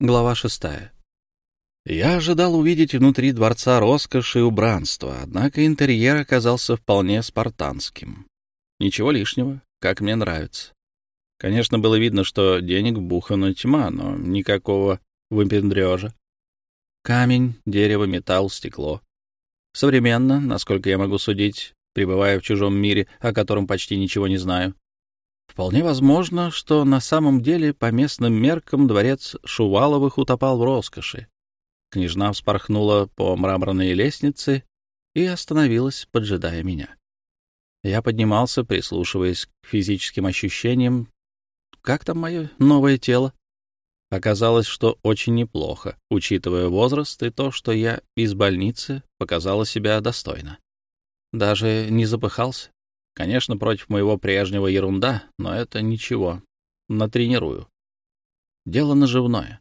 Глава шестая. Я ожидал увидеть внутри дворца роскоши и убранства, однако интерьер оказался вполне спартанским. Ничего лишнего, как мне нравится. Конечно, было видно, что денег вбухана тьма, но никакого выпендрежа. Камень, дерево, металл, стекло. Современно, насколько я могу судить, пребывая в чужом мире, о котором почти ничего не знаю. Вполне возможно, что на самом деле по местным меркам дворец Шуваловых утопал в роскоши. Княжна вспорхнула по мраморной лестнице и остановилась, поджидая меня. Я поднимался, прислушиваясь к физическим ощущениям. Как там мое новое тело? Оказалось, что очень неплохо, учитывая возраст и то, что я из больницы показала себя достойно. Даже не запыхался. Конечно, против моего прежнего ерунда, но это ничего. Натренирую. Дело наживное.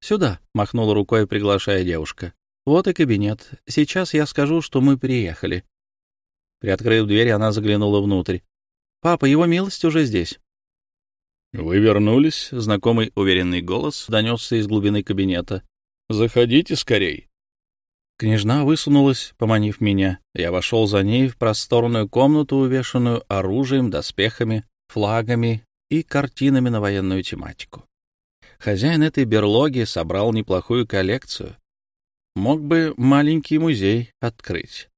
«Сюда», — махнула рукой, приглашая девушка. «Вот и кабинет. Сейчас я скажу, что мы приехали». Приоткрыв дверь, она заглянула внутрь. «Папа, его милость уже здесь». «Вы вернулись?» — знакомый уверенный голос донесся из глубины кабинета. «Заходите скорей». Княжна высунулась, поманив меня. Я вошел за ней в просторную комнату, увешанную оружием, доспехами, флагами и картинами на военную тематику. Хозяин этой берлоги собрал неплохую коллекцию. Мог бы маленький музей открыть.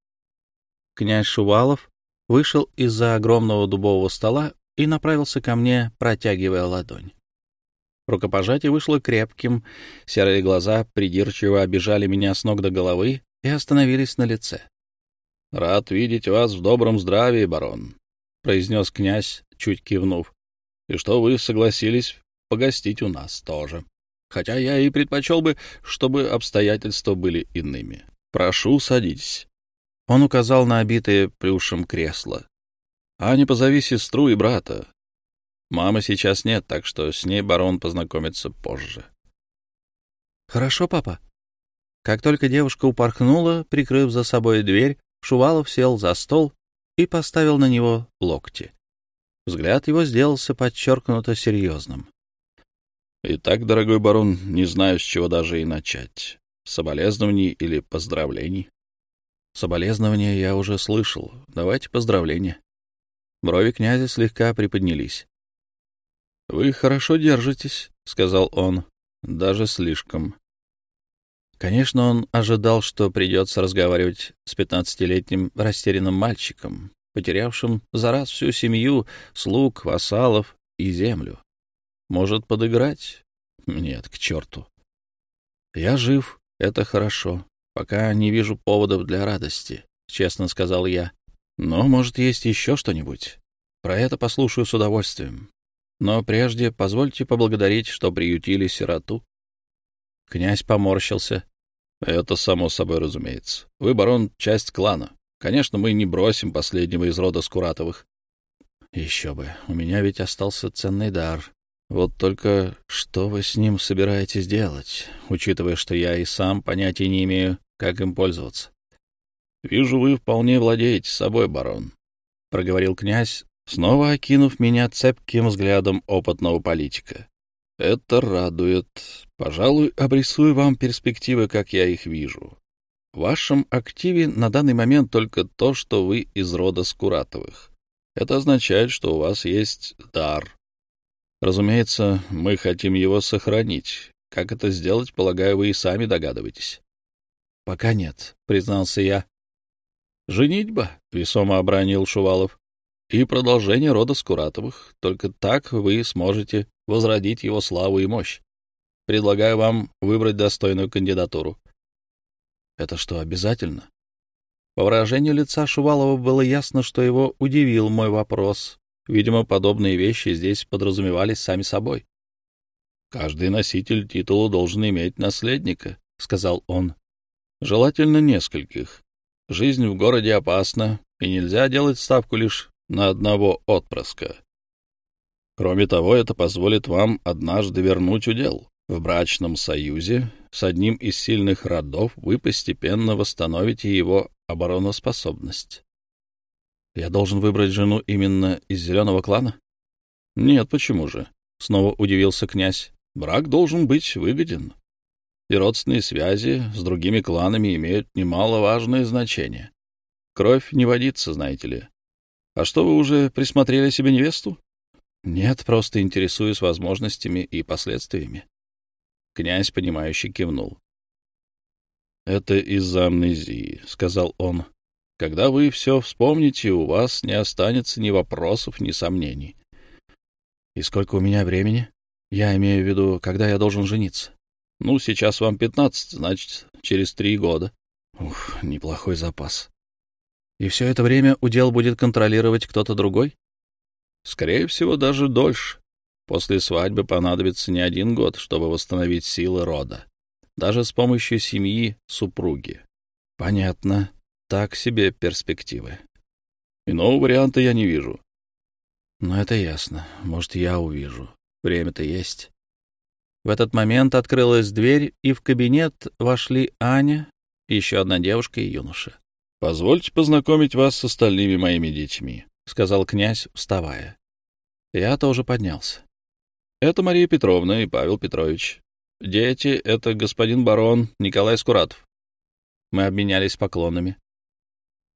Князь Шувалов вышел из-за огромного дубового стола и направился ко мне, протягивая ладонь. Рукопожатие вышло крепким, серые глаза придирчиво обижали меня с ног до головы и остановились на лице. — Рад видеть вас в добром здравии, барон, — произнес князь, чуть кивнув, — и что вы согласились погостить у нас тоже. Хотя я и предпочел бы, чтобы обстоятельства были иными. Прошу, садитесь. Он указал на обитое плюшем кресло. — Аня, позови сестру и брата. Мамы сейчас нет, так что с ней барон познакомится позже. — Хорошо, папа. Как только девушка упорхнула, прикрыв за собой дверь, Шувалов сел за стол и поставил на него локти. Взгляд его сделался подчеркнуто серьезным. — Итак, дорогой барон, не знаю, с чего даже и начать. Соболезнований или поздравлений? — Соболезнования я уже слышал. Давайте поздравления. Брови князя слегка приподнялись. — Вы хорошо держитесь, — сказал он, — даже слишком. Конечно, он ожидал, что придется разговаривать с пятнадцатилетним растерянным мальчиком, потерявшим за раз всю семью, слуг, вассалов и землю. Может, подыграть? Нет, к черту. Я жив, это хорошо, пока не вижу поводов для радости, — честно сказал я. Но, может, есть еще что-нибудь? Про это послушаю с удовольствием. Но прежде позвольте поблагодарить, что приютили сироту. Князь поморщился. — Это само собой разумеется. Вы, барон, часть клана. Конечно, мы не бросим последнего из рода Скуратовых. — Еще бы. У меня ведь остался ценный дар. Вот только что вы с ним собираетесь делать, учитывая, что я и сам понятия не имею, как им пользоваться? — Вижу, вы вполне владеете собой, барон, — проговорил князь, снова окинув меня цепким взглядом опытного политика. Это радует. Пожалуй, обрисую вам перспективы, как я их вижу. В вашем активе на данный момент только то, что вы из рода Скуратовых. Это означает, что у вас есть дар. Разумеется, мы хотим его сохранить. Как это сделать, полагаю, вы и сами догадываетесь. — Пока нет, — признался я. — Женитьба, — весомо обронил Шувалов и продолжение рода Скуратовых. Только так вы сможете возродить его славу и мощь. Предлагаю вам выбрать достойную кандидатуру. Это что, обязательно? По выражению лица Шувалова было ясно, что его удивил мой вопрос. Видимо, подобные вещи здесь подразумевались сами собой. «Каждый носитель титула должен иметь наследника», — сказал он. «Желательно нескольких. Жизнь в городе опасна, и нельзя делать ставку лишь на одного отпрыска. Кроме того, это позволит вам однажды вернуть удел. В брачном союзе с одним из сильных родов вы постепенно восстановите его обороноспособность. Я должен выбрать жену именно из зеленого клана? Нет, почему же? Снова удивился князь. Брак должен быть выгоден. И родственные связи с другими кланами имеют немаловажное значение. Кровь не водится, знаете ли. А что, вы уже присмотрели себе невесту? Нет, просто интересуюсь возможностями и последствиями. Князь, понимающий, кивнул. «Это из-за амнезии», — сказал он. «Когда вы все вспомните, у вас не останется ни вопросов, ни сомнений». «И сколько у меня времени? Я имею в виду, когда я должен жениться?» «Ну, сейчас вам пятнадцать, значит, через три года». «Ух, неплохой запас». «И все это время удел будет контролировать кто-то другой?» «Скорее всего, даже дольше. После свадьбы понадобится не один год, чтобы восстановить силы рода. Даже с помощью семьи супруги. Понятно. Так себе перспективы. Иного варианта я не вижу. Но это ясно. Может, я увижу. Время-то есть. В этот момент открылась дверь, и в кабинет вошли Аня, еще одна девушка и юноша. «Позвольте познакомить вас с остальными моими детьми», — сказал князь, вставая. Я тоже поднялся. Это Мария Петровна и Павел Петрович. Дети — это господин барон Николай Скуратов. Мы обменялись поклонами.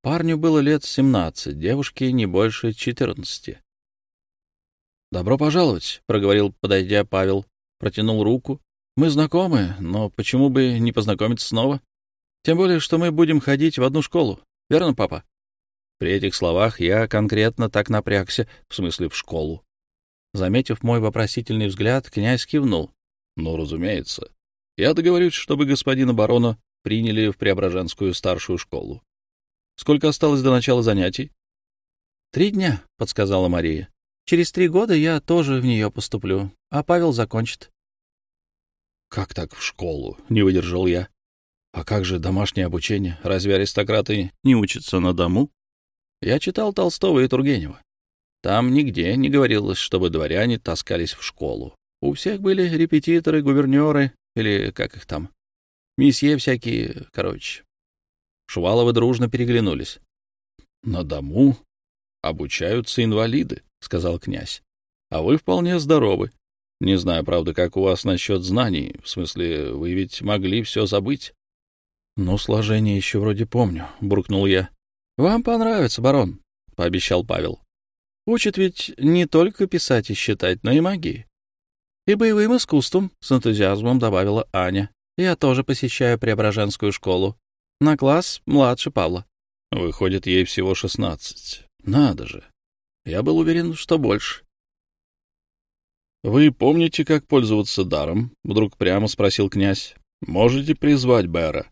Парню было лет семнадцать, девушке не больше четырнадцати. «Добро пожаловать», — проговорил, подойдя Павел, протянул руку. «Мы знакомы, но почему бы не познакомиться снова? Тем более, что мы будем ходить в одну школу. Верно, папа?» При этих словах я конкретно так напрягся, в смысле в школу. Заметив мой вопросительный взгляд, князь кивнул. — Ну, разумеется. Я договорюсь, чтобы господина барона приняли в Преображенскую старшую школу. Сколько осталось до начала занятий? — Три дня, — подсказала Мария. — Через три года я тоже в нее поступлю, а Павел закончит. — Как так в школу? — не выдержал я. — А как же домашнее обучение? Разве аристократы не учатся на дому? Я читал Толстого и Тургенева. Там нигде не говорилось, чтобы дворяне таскались в школу. У всех были репетиторы, гувернеры или как их там. Месье всякие, короче. Шуваловы дружно переглянулись. — На дому обучаются инвалиды, — сказал князь. — А вы вполне здоровы. Не знаю, правда, как у вас насчет знаний. В смысле, вы ведь могли все забыть. — Ну, сложение еще вроде помню, — буркнул я. — Вам понравится, барон, — пообещал Павел. Учат ведь не только писать и считать, но и магии. И боевым искусством, с энтузиазмом добавила Аня. Я тоже посещаю Преображенскую школу. На класс младше Павла. Выходит, ей всего шестнадцать. Надо же. Я был уверен, что больше. «Вы помните, как пользоваться даром?» — вдруг прямо спросил князь. «Можете призвать Бэра?»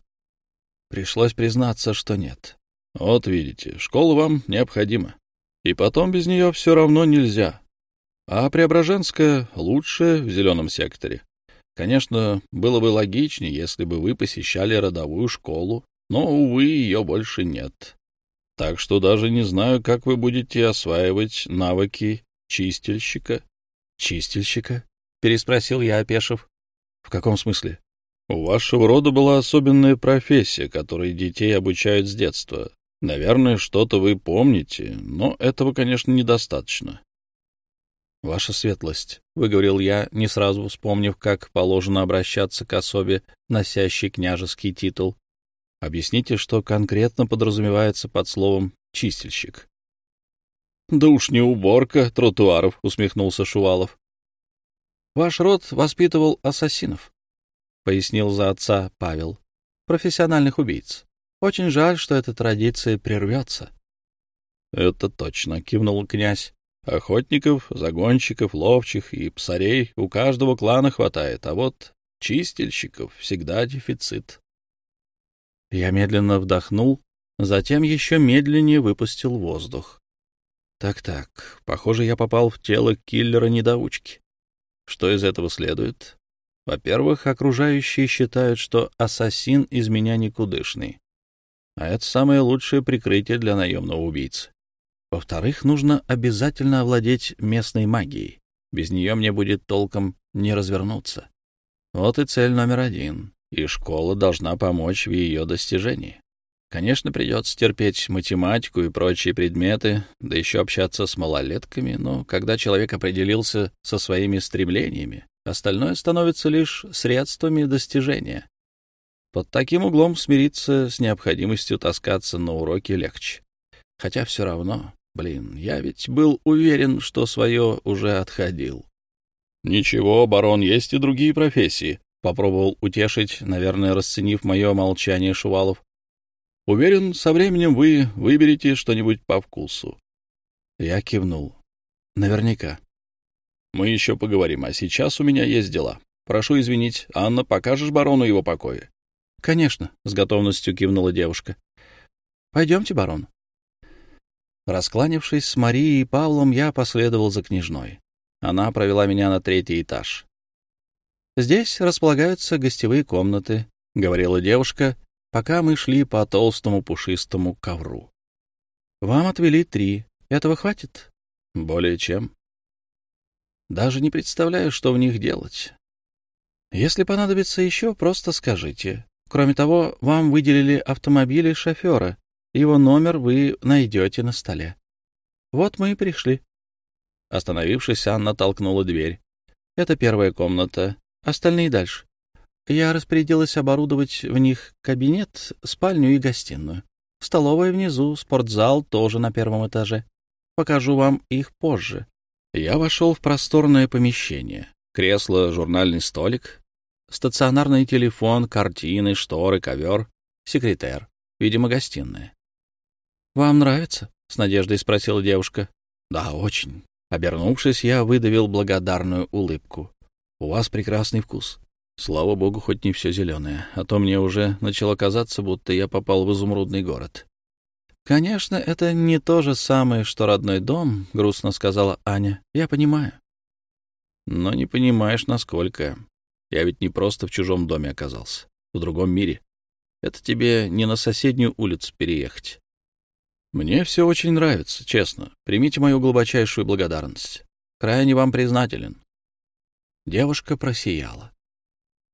Пришлось признаться, что нет. «Вот видите, школа вам необходима. И потом без нее все равно нельзя. А Преображенская лучшая в зеленом секторе. Конечно, было бы логичнее, если бы вы посещали родовую школу, но, увы, ее больше нет. Так что даже не знаю, как вы будете осваивать навыки чистильщика. Чистильщика? Переспросил я, опешив. В каком смысле? У вашего рода была особенная профессия, которой детей обучают с детства. Наверное, что-то вы помните, но этого, конечно, недостаточно. — Ваша светлость, — выговорил я, не сразу вспомнив, как положено обращаться к особе, носящей княжеский титул. — Объясните, что конкретно подразумевается под словом «чистильщик». — Да уж не уборка тротуаров, — усмехнулся Шувалов. — Ваш род воспитывал ассасинов, — пояснил за отца Павел, — профессиональных убийц. Очень жаль, что эта традиция прервется. — Это точно, — кивнул князь. Охотников, загонщиков, ловчих и псарей у каждого клана хватает, а вот чистильщиков всегда дефицит. Я медленно вдохнул, затем еще медленнее выпустил воздух. Так-так, похоже, я попал в тело киллера-недоучки. Что из этого следует? Во-первых, окружающие считают, что ассасин из меня никудышный. А это самое лучшее прикрытие для наемного убийцы. Во-вторых, нужно обязательно овладеть местной магией. Без нее мне будет толком не развернуться. Вот и цель номер один. И школа должна помочь в ее достижении. Конечно, придется терпеть математику и прочие предметы, да еще общаться с малолетками, но когда человек определился со своими стремлениями, Остальное становится лишь средствами достижения. Под таким углом смириться с необходимостью таскаться на уроки легче. Хотя все равно, блин, я ведь был уверен, что свое уже отходил. — Ничего, барон, есть и другие профессии, — попробовал утешить, наверное, расценив мое молчание Шувалов. — Уверен, со временем вы выберете что-нибудь по вкусу. Я кивнул. — Наверняка. — Мы еще поговорим, а сейчас у меня есть дела. Прошу извинить, Анна, покажешь барону его покои? — Конечно, — с готовностью кивнула девушка. — Пойдемте, барон. Раскланившись с Марией и Павлом, я последовал за княжной. Она провела меня на третий этаж. «Здесь располагаются гостевые комнаты», — говорила девушка, пока мы шли по толстому пушистому ковру. «Вам отвели три. Этого хватит?» «Более чем». «Даже не представляю, что в них делать. Если понадобится еще, просто скажите. Кроме того, вам выделили автомобили шофера. Его номер вы найдете на столе. Вот мы и пришли. Остановившись, Анна толкнула дверь. Это первая комната. Остальные дальше. Я распорядилась оборудовать в них кабинет, спальню и гостиную. Столовая внизу, спортзал тоже на первом этаже. Покажу вам их позже. Я вошел в просторное помещение. Кресло, журнальный столик, Стационарный телефон, картины, шторы, ковер, секретер. Видимо, гостиная. «Вам нравится?» — с надеждой спросила девушка. «Да, очень». Обернувшись, я выдавил благодарную улыбку. «У вас прекрасный вкус. Слава богу, хоть не все зеленое, а то мне уже начало казаться, будто я попал в изумрудный город». «Конечно, это не то же самое, что родной дом», — грустно сказала Аня. «Я понимаю». «Но не понимаешь, насколько. Я ведь не просто в чужом доме оказался, в другом мире. Это тебе не на соседнюю улицу переехать. Мне все очень нравится, честно. Примите мою глубочайшую благодарность. Крайне вам признателен. Девушка просияла.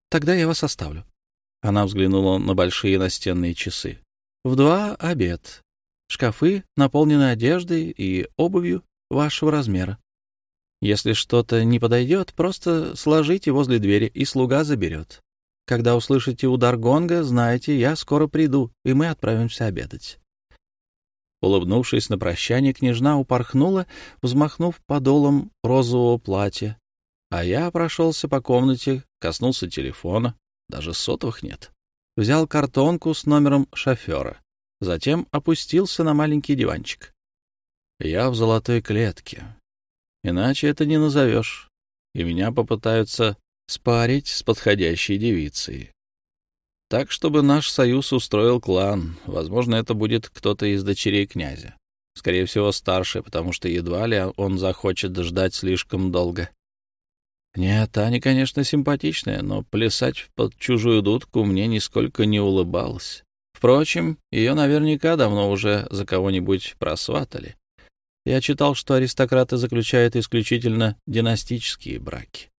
Тогда я вас оставлю. Она взглянула на большие настенные часы. В два обед. Шкафы наполнены одеждой и обувью вашего размера. Если что-то не подойдет, просто сложите возле двери, и слуга заберет. Когда услышите удар гонга, знайте, я скоро приду, и мы отправимся обедать. Улыбнувшись на прощание, княжна упорхнула, взмахнув подолом розового платья. А я прошелся по комнате, коснулся телефона, даже сотовых нет. Взял картонку с номером шофера, затем опустился на маленький диванчик. Я в золотой клетке, Иначе это не назовешь. И меня попытаются спарить с подходящей девицей. Так, чтобы наш союз устроил клан. Возможно, это будет кто-то из дочерей князя. Скорее всего, старший, потому что едва ли он захочет ждать слишком долго. Нет, Таня, конечно, симпатичная, но плясать под чужую дудку мне нисколько не улыбалось. Впрочем, ее наверняка давно уже за кого-нибудь просватали. Я читал, что аристократы заключают исключительно династические браки.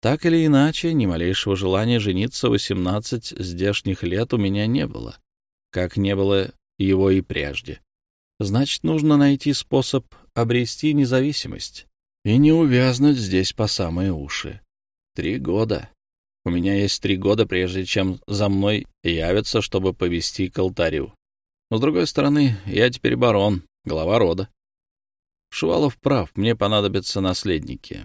Так или иначе, ни малейшего желания жениться 18 здешних лет у меня не было, как не было его и прежде. Значит, нужно найти способ обрести независимость и не увязнуть здесь по самые уши. Три года. У меня есть три года, прежде чем за мной явятся, чтобы повести к алтарю. Но, с другой стороны, я теперь барон, глава рода. Шувалов прав, мне понадобятся наследники.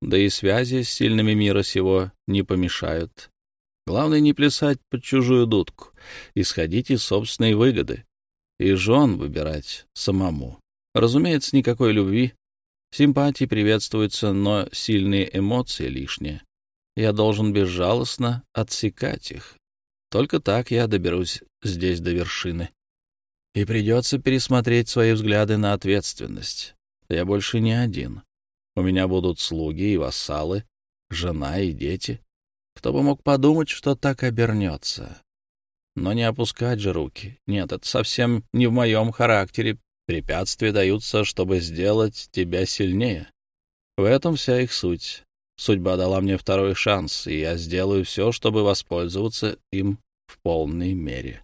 Да и связи с сильными мира сего не помешают. Главное не плясать под чужую дудку, исходить из собственной выгоды. И жен выбирать самому. Разумеется, никакой любви. Симпатии приветствуются, но сильные эмоции лишние. Я должен безжалостно отсекать их. Только так я доберусь здесь до вершины и придется пересмотреть свои взгляды на ответственность. Я больше не один. У меня будут слуги и вассалы, жена и дети. Кто бы мог подумать, что так обернется. Но не опускать же руки. Нет, это совсем не в моем характере. Препятствия даются, чтобы сделать тебя сильнее. В этом вся их суть. Судьба дала мне второй шанс, и я сделаю все, чтобы воспользоваться им в полной мере.